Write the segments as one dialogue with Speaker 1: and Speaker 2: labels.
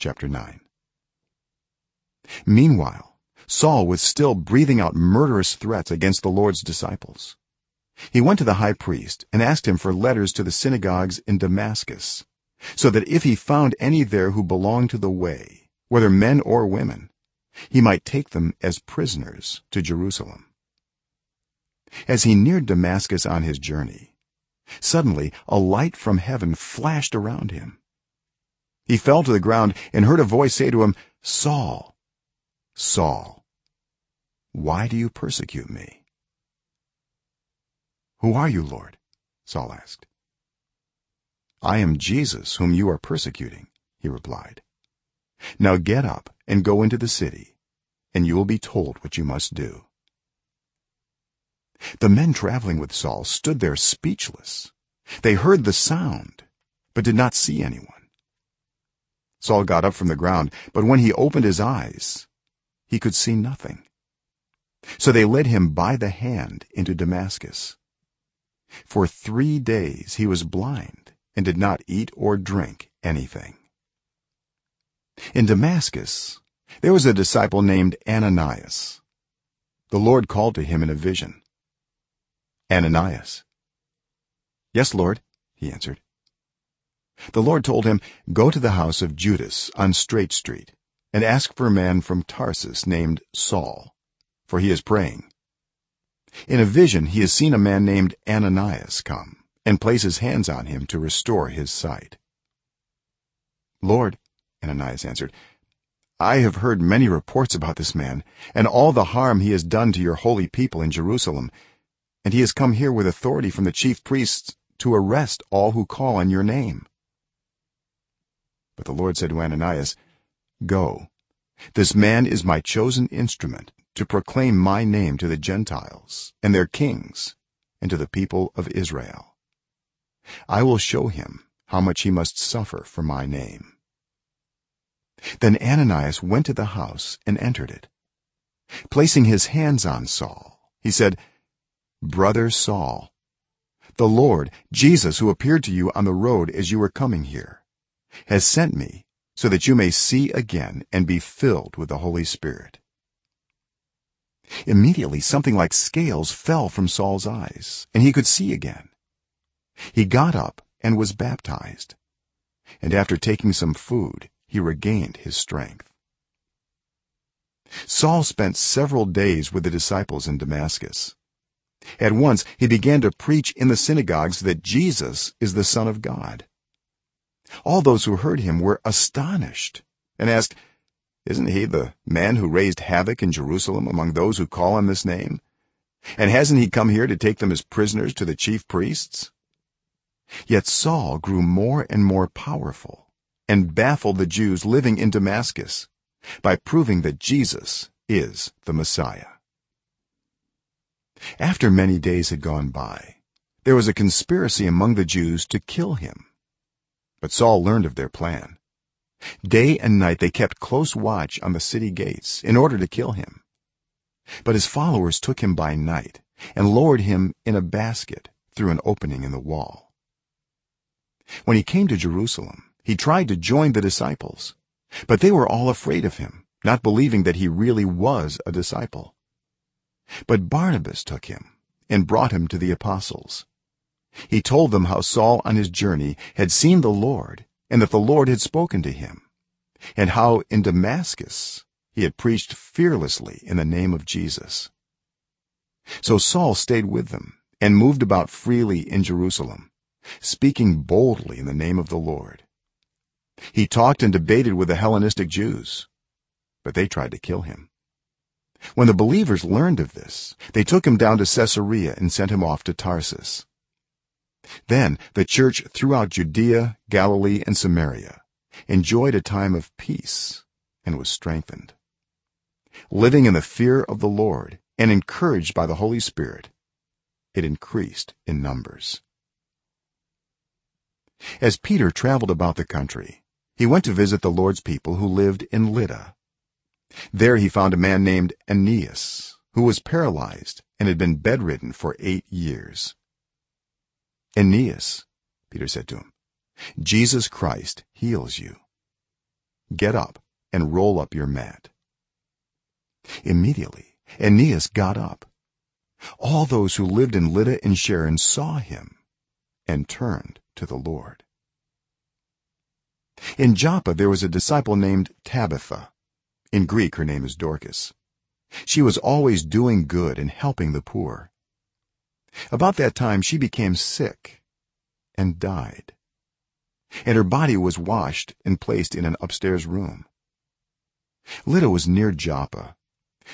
Speaker 1: chapter 9 meanwhile saul was still breathing out murderous threats against the lord's disciples. He went to the high priest and asked him for letters to the synagogues in damascus so that if he found any there who belonged to the way whether men or women he might take them as prisoners to jerusalem. As he neared damascus on his journey suddenly a light from heaven flashed around him he fell to the ground and heard a voice say to him saul saul why do you persecute me? Who are you lord? Saul asked. I am jesus whom you are persecuting he replied. Now get up and go into the city and you will be told what you must do. The men traveling with saul stood there speechless. They heard the sound but did not see anyone saul got up from the ground but when he opened his eyes he could see nothing. So they led him by the hand into damascus. For 3 days he was blind and did not eat or drink anything. In damascus there was a disciple named ananias. The lord called to him in a vision. Ananias. Yes lord he answered the lord told him go to the house of judas on straight street and ask for a man from tarsus named saul for he is praying. In a vision he has seen a man named ananias come and place his hands on him to restore his sight. Lord ananias answered i have heard many reports about this man and all the harm he has done to your holy people in jerusalem and he has come here with authority from the chief priests to arrest all who call on your name but the lord said to ananias go. This man is my chosen instrument to proclaim my name to the gentiles and their kings and to the people of israel. I will show him how much he must suffer for my name. Then ananias went to the house and entered it. Placing his hands on saul he said brother saul the lord jesus who appeared to you on the road as you were coming here has sent me so that you may see again and be filled with the holy spirit. Immediately something like scales fell from saul's eyes and he could see again. He got up and was baptized and after taking some food he regained his strength. Saul spent several days with the disciples in damascus. At once he began to preach in the synagogues that jesus is the son of god all those who heard him were astonished and asked isn't he the man who raised havoc in jerusalem among those who call on this name? And hasn't he come here to take them as prisoners to the chief priests? Yet saul grew more and more powerful and baffled the jews living in damascus by proving that jesus is the messiah. After many days had gone by there was a conspiracy among the jews to kill him but saul learned of their plan. Day and night they kept close watch on the city gates in order to kill him. But his followers took him by night and lowered him in a basket through an opening in the wall. When he came to jerusalem he tried to join the disciples but they were all afraid of him not believing that he really was a disciple. But barnabas took him and brought him to the apostles he told them how saul on his journey had seen the lord and that the lord had spoken to him and how in damascus he had preached fearlessly in the name of jesus. So saul stayed with them and moved about freely in jerusalem speaking boldly in the name of the lord. He talked and debated with the hellenistic jews but they tried to kill him. When the believers learned of this they took him down to caesarea and sent him off to tarsus then the church throughout judea galilee and samaria enjoyed a time of peace and was strengthened. Living in the fear of the lord and encouraged by the holy spirit it increased in numbers. As peter traveled about the country he went to visit the lord's people who lived in lydda. There he found a man named aeneas who was paralyzed and had been bedridden for 8 years aeneas peter said to him jesus christ heals you. Get up and roll up your mat. Immediately aeneas got up. All those who lived in lydda and sharon saw him and turned to the lord. In joppa there was a disciple named tabitha. In greek her name is dorcas. She was always doing good and helping the poor about that time she became sick and died. And her body was washed and placed in an upstairs room. Lydda was near joppa.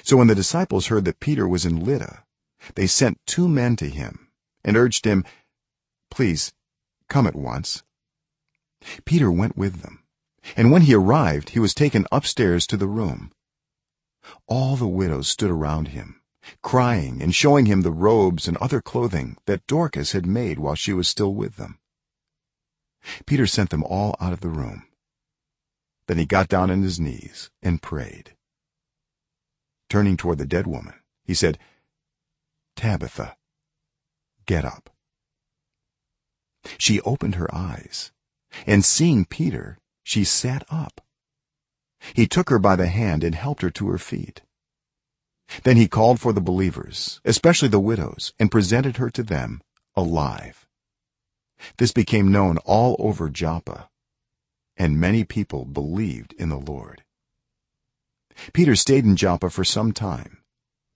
Speaker 1: So when the disciples heard that peter was in lydda they sent two men to him and urged him please come at once. Peter went with them. And when he arrived he was taken upstairs to the room. All the widows stood around him crying and showing him the robes and other clothing that dorcas had made while she was still with them. Peter sent them all out of the room. Then he got down on his knees and prayed. Turning toward the dead woman he said tabitha get up. She opened her eyes and seeing peter she sat up. He took her by the hand and helped her to her feet then he called for the believers especially the widows and presented her to them alive. This became known all over joppa and many people believed in the lord. Peter stayed in joppa for some time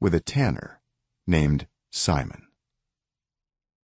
Speaker 1: with a tanner named simon